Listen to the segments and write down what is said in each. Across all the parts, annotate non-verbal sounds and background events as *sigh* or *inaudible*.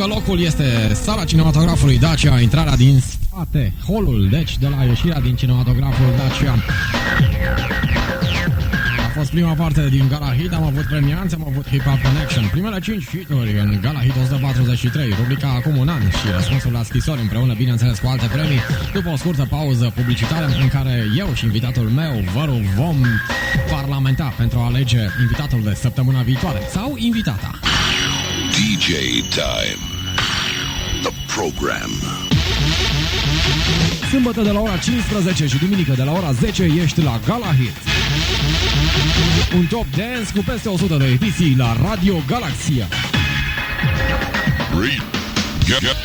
că locul este sala cinematografului Dacia, intrarea din spate, holul, deci de la ieșirea din cinematograful Dacia. A fost prima parte din Gala Hit, am avut premianțe, am avut Hip Hop Connection. Primele 5 hituri în Gala Hit 143, rubrica acum un an și răspunsul la scrisori împreună, bineînțeles, cu alte premii. După o scurtă pauză publicitară în care eu și invitatul meu, Văru, vom parlamenta pentru a alege invitatul de săptămâna viitoare sau invitata. DJ Time. The program. Sâmbătă de la ora 15 și duminică de la ora 10 ești la Gala Hit. Un top dance cu peste 100 de ediții la Radio Galaxia. Read. Get, get,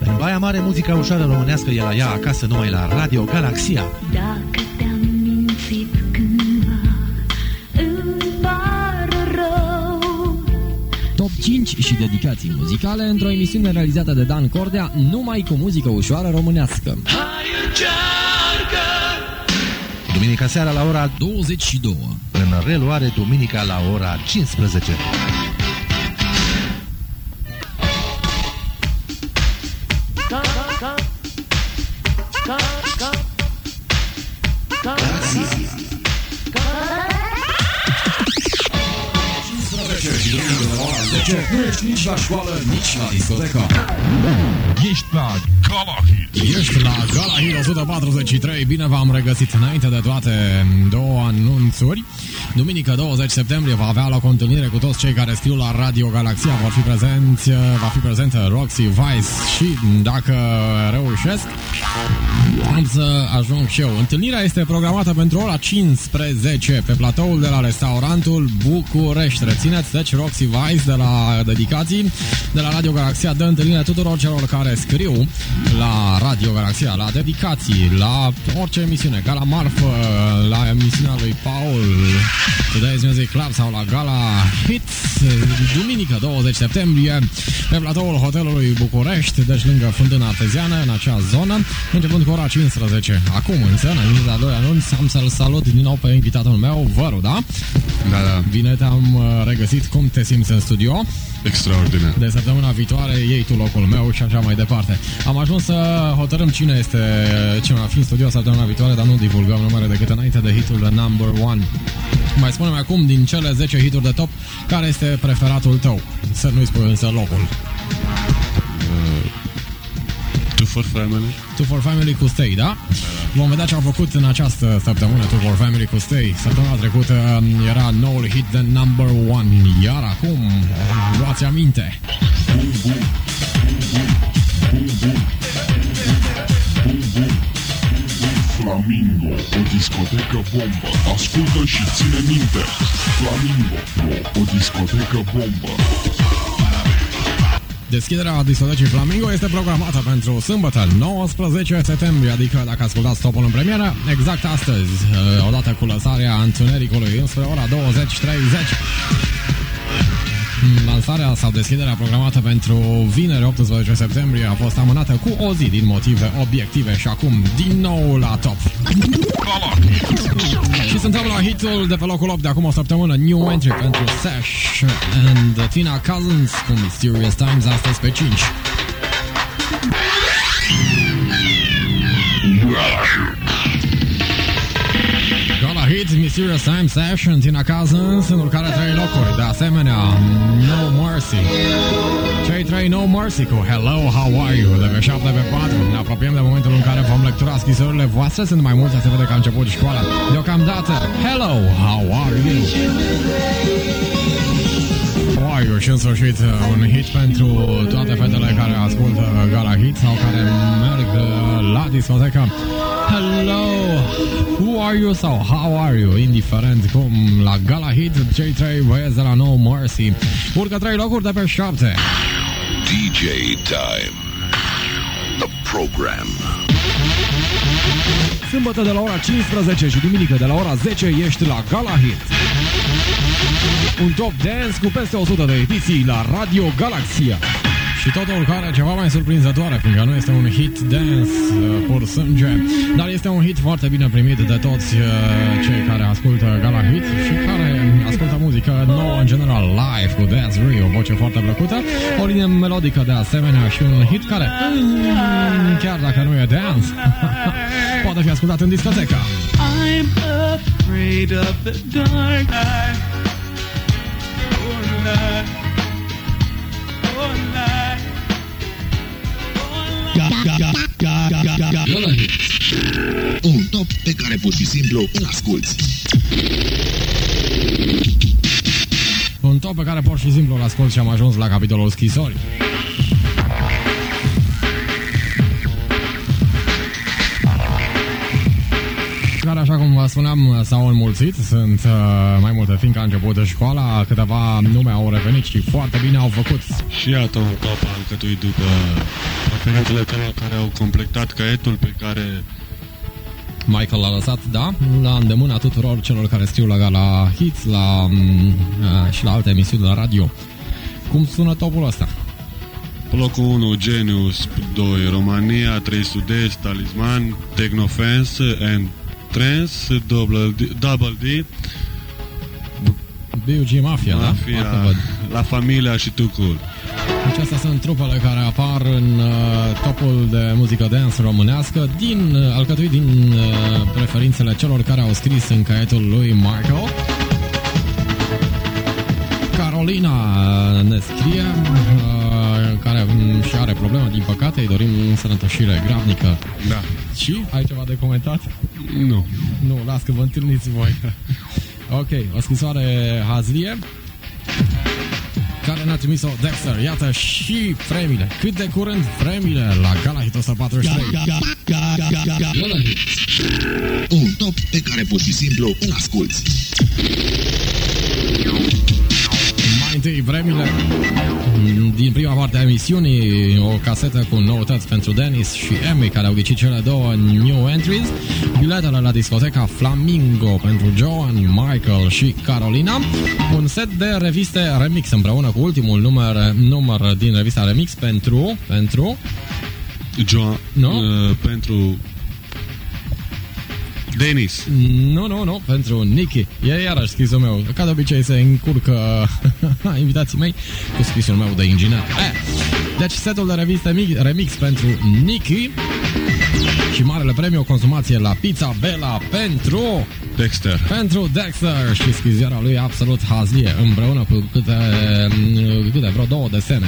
în Baia Mare, muzica ușoară românească e la ea acasă numai la Radio Galaxia. Dacă te-am mințit cândva, rău. Top 5 și dedicații muzicale într-o emisiune realizată de Dan Cordea numai cu muzică ușoară românească. Hai încearcă! Duminica seara la ora 22. În reluare, duminica la ora 15. Nu ești nici la școală, nici la discotecă. Ești la Gala Hit. Ești la Gala Hit 143, bine v-am regăsit înainte de toate două anunțuri. Duminică 20 septembrie va avea loc o întâlnire cu toți cei care scriu la Radio Galaxia. Vor fi prezenți, va fi prezentă Roxy Vice și dacă reușesc, am să ajung și eu. Întâlnirea este programată pentru ora 15 pe platoul de la restaurantul București. Rețineți, deci Roxy Vice de la dedicații de la Radio Galaxia dă întâlnire tuturor celor care scriu la Radio Galaxia, la dedicații, la orice emisiune, Gala Marfă, la emisiunea lui Paul, Today's Music Club sau la Gala Hits, duminică 20 septembrie, pe platoul hotelului București, deci lângă Fântâna Arteziană, în acea zonă, începând cu ora 15. Acum însă, înainte de a doilea anunț, am să-l salut din nou pe invitatul meu, Văru, da? Da, da, Bine te-am uh, regăsit, cum te simți în studio? Extraordinar. De săptămâna viitoare iei tu locul meu și așa mai departe. Am ajuns să hotărâm cine este cine va fi în studio săptămâna viitoare, dar nu divulgăm numere decât înainte de hitul de number one. Mai spune acum, din cele 10 hituri de top, care este preferatul tău? Să nu-i spui însă locul. Two for Family? Two for Family cu Stay, da? Vom vedea ce au făcut în această săptămână Two for Family cu Stay. Săptămâna trecută um, era noul hit de number one, iar acum luați aminte. Flamingo, o discotecă bombă. Ascultă și ține minte. Flamingo, o discotecă bombă. Deschiderea discotecii Flamingo este programată pentru sâmbătă, 19 septembrie, adică dacă ascultați topul în premieră, exact astăzi, uh, odată cu lăsarea întunericului înspre ora 20.30. Lansarea sau deschiderea programată pentru vineri 18 septembrie a fost amânată cu o zi din motive obiective și acum din nou la top. Gala Hit. Și suntem la hitul de pe locul 8 de acum o săptămână, New Entry pentru Sash and Tina Cousins cu Mysterious Times astăzi pe 5. Gala Hit, Mysterious Times, Sash and Tina Cousins în urcare trei locuri. De asemenea, No Mercy. Cei trei No Mercy cu Hello, How Are You de pe 7 pe 4. Ne apropiem de momentul în care vom lectura scrisorile voastre. Sunt mai multe, se vede că a început școala. Deocamdată, Hello, How Are You? How are you? Și în sfârșit un hit pentru toate fetele care ascultă Gala Hit sau care merg uh, la discotecă. Hello, who are you sau how are you? Indiferent cum la Gala Hit, cei trei băieți de la No Mercy urcă trei locuri de pe șapte. DJ Time. The program. Sâmbătă de la ora 15 și duminică de la ora 10 ești la Gala Hit. Un top dance cu peste 100 de ediții la Radio Galaxia. Și tot o urcare ceva mai surprinzătoare, fiindcă nu este un hit dance uh, pur sânge, dar este un hit foarte bine primit de toți uh, cei care ascultă Gala Hit și care ascultă muzică nouă în general, live cu Dance Rio, o voce foarte plăcută, o linie melodică de asemenea și un hit care, mm, chiar dacă nu e dance, *laughs* poate fi ascultat în discotecă. I'm afraid of the dark. Oh, night. Oh, Un top pe care pur și simplu îl asculti. Un top pe care pur și simplu îl ascult și am ajuns la capitolul schisori. Cum vă spuneam, s-au înmulțit. Sunt uh, mai multe, fiindcă a început de școala, câteva nume au revenit și foarte bine au făcut. Și iată un top alcătuit după referentele celor care au completat caietul pe care Michael l-a lăsat, da, la îndemâna tuturor celor care scriu la Gala Hits la, mm, uh, și la alte emisiuni la radio. Cum sună topul ăsta? Pe locul 1, Genius, 2, România, 3, Sud-Est, Talisman, Technofence and Trance, Double D, Double D BUG Mafia, da? Mafia, Parcă văd. La Familia și Tucur. Deci astea sunt trupele care apar în uh, topul de muzică dance românească, din, uh, alcătuit din uh, preferințele celor care au scris în caietul lui Michael. Carolina uh, ne scrie, uh, care mm, și are probleme, din păcate, îi dorim sănătoșire gravnică. Da. Și ai ceva de comentat? Nu. Nu, las că vă întâlniți voi. *laughs* ok, o scrisoare hazlie care ne-a trimis-o Dexter. Iată și premiile. Cât de curând premiile la Gala Hit 143. Gala Hit. Un top pe care pur și simplu îl asculti. Mai întâi premiile din prima parte a emisiunii, o casetă cu noutăți pentru Dennis și Emmy, care au ghicit cele două new entries, biletele la discoteca Flamingo pentru Joan, Michael și Carolina, un set de reviste remix împreună cu ultimul număr, număr din revista remix pentru, pentru? Joan, Nu? uh, pentru Denis. Nu, nu, nu, pentru Nicky. E iarăși scrisul meu. Ca de obicei se încurcă *laughs* invitații mei cu scrisul meu de inginer. Eh. Deci setul de reviste mi- remix pentru Nicky și marele premiu o consumație la Pizza Bella pentru Dexter. pentru Dexter și scriziara lui absolut hazlie împreună cu câte, câte vreo două desene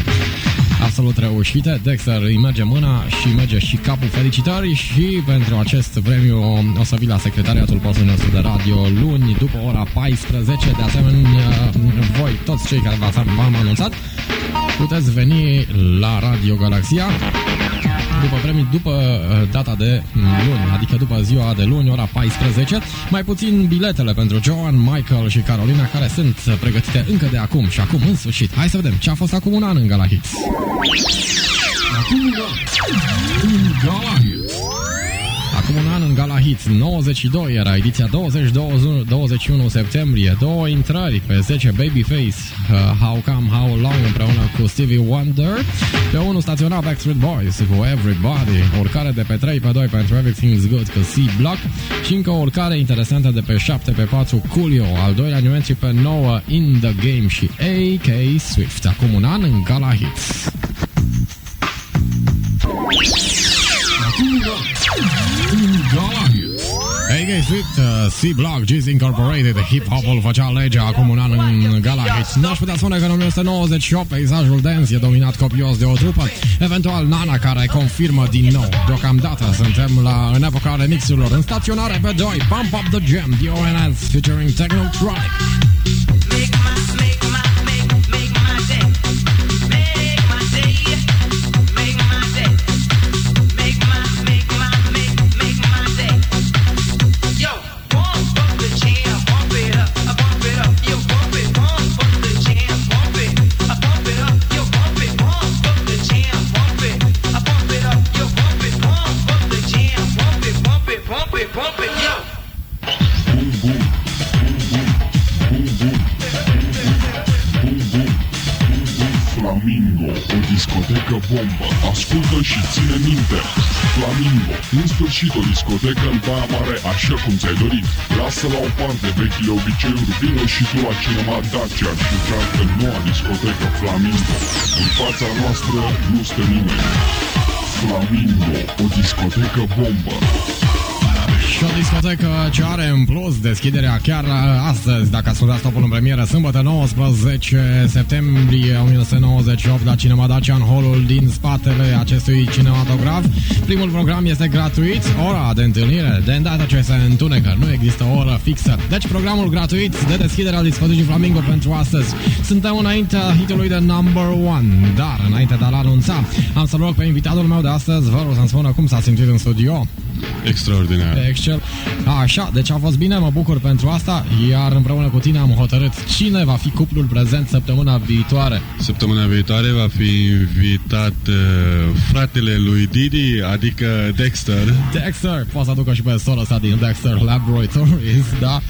absolut reușite. Dexter îi merge mâna și merge și capul felicitări și pentru acest premiu o să vii la secretariatul postului nostru de radio luni după ora 14. De asemenea, voi, toți cei care v-ați- v-am anunțat, puteți veni la Radio Galaxia după premii, după uh, data de luni, adică după ziua de luni, ora 14, mai puțin biletele pentru Joan, Michael și Carolina, care sunt pregătite încă de acum și acum în sfârșit. Hai să vedem ce a fost acum un an în Gala Hits. Acum un an în Gala Hits. Acum un an în Gala Hits 92 era ediția 20-21 septembrie. Două intrări pe 10 Babyface uh, How Come How Long împreună cu Stevie Wonder. Pe 1 staționa Backstreet Boys cu Everybody. Urcare de pe 3 pe 2 pentru Everything's Good cu C-Block Și încă o urcare interesantă de pe 7 pe 4 Coolio. Al doilea new entry pe 9 In The Game și AK Swift. Acum un an în Gala Hits AK Swift, uh, C-Block, G's Incorporated, hip-hopul făcea legea acum un an în Gala Hits. N-aș putea spune că în 1998 peisajul dance e dominat copios de o trupă, eventual Nana care confirmă din nou. Deocamdată suntem la, în epoca remixurilor în staționare pe 2, Pump Up The Jam, The ONS featuring Technotronic. Boom, discotecă bombă. Ascultă și ține minte. Flamingo, în sfârșit o discotecă în Baia Mare, așa cum ți-ai dorit. Lasă la o parte vechile obiceiuri, vină și tu la cinema Dacia și încearcă noua discotecă Flamingo. În fața noastră nu stă nimeni. Flamingo, o discotecă bombă. Și o discotecă ce are în plus deschiderea chiar astăzi, dacă ascultați topul în premieră, sâmbătă 19 septembrie 1998 la Cinema Dacia în holul din spatele acestui cinematograf. Primul program este gratuit, ora de întâlnire, de îndată ce se întunecă, nu există o oră fixă. Deci programul gratuit de deschidere al discotecii Flamingo pentru astăzi. Suntem înaintea hitului de number one, dar înainte de a-l anunța, am să rog pe invitatul meu de astăzi, vă rog să-mi spună cum s-a simțit în studio. Extraordinar. Excel. Așa, deci a fost bine, mă bucur pentru asta, iar împreună cu tine am hotărât cine va fi cuplul prezent săptămâna viitoare. Săptămâna viitoare va fi invitat uh, fratele lui Didi, adică Dexter. Dexter, poți să aducă și pe sora sa din Dexter Laboratories, da?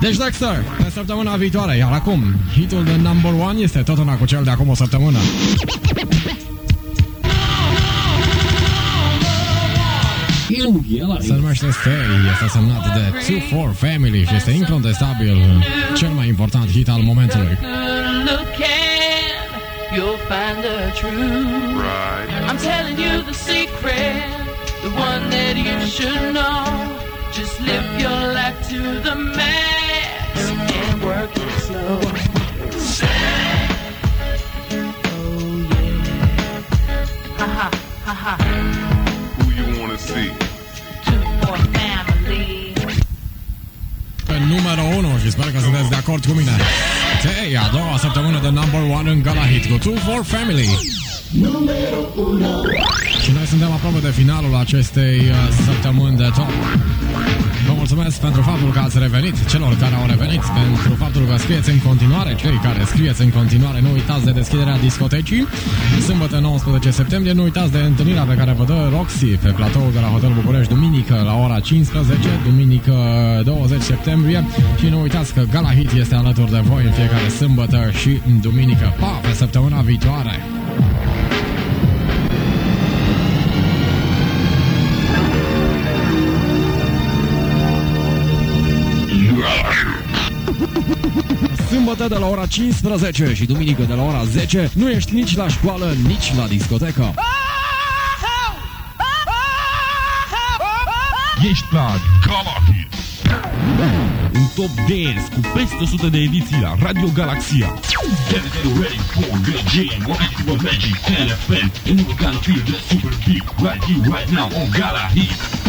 Deci Dexter, pe săptămâna viitoare, iar acum, hitul de number one este tot una cu cel de acum o săptămână. Se numește Stay, este semnat de 2-4 Family și este incontestabil uh, cel mai important hit al momentului. You'll find the truth. Right. I'm telling you the secret, the one that you should know. Just live your life to the max and work it slow. Oh yeah. Ha ha ha ha. Who you wanna see? Numărul 1 și sper că sunteți de acord cu mine. Hey, a doua săptămână de number one în Gala Hit cu 2-4 Family. Și noi suntem aproape de finalul acestei uh, săptămâni de top. Vă mulțumesc pentru faptul că ați revenit, celor care au revenit, pentru faptul că scrieți în continuare, cei care scrieți în continuare, nu uitați de deschiderea discotecii. Sâmbătă 19 septembrie, nu uitați de întâlnirea pe care vă dă Roxy pe platoul de la Hotel București, duminică la ora 15, duminică 20 septembrie și nu uitați că Gala Hit este alături de voi în fiecare sâmbătă și duminică. Pa, pe săptămâna viitoare! Sâmbătă de la ora 15 și duminică de la ora 10 nu ești nici la școală, nici la discotecă. Ești la Gala Hit. Un top dance cu peste 100 de ediții la Radio Galaxia. Get ready for the jam. What you a magic elephant? And you gotta feel the super beat right here, right now on Gala Hit.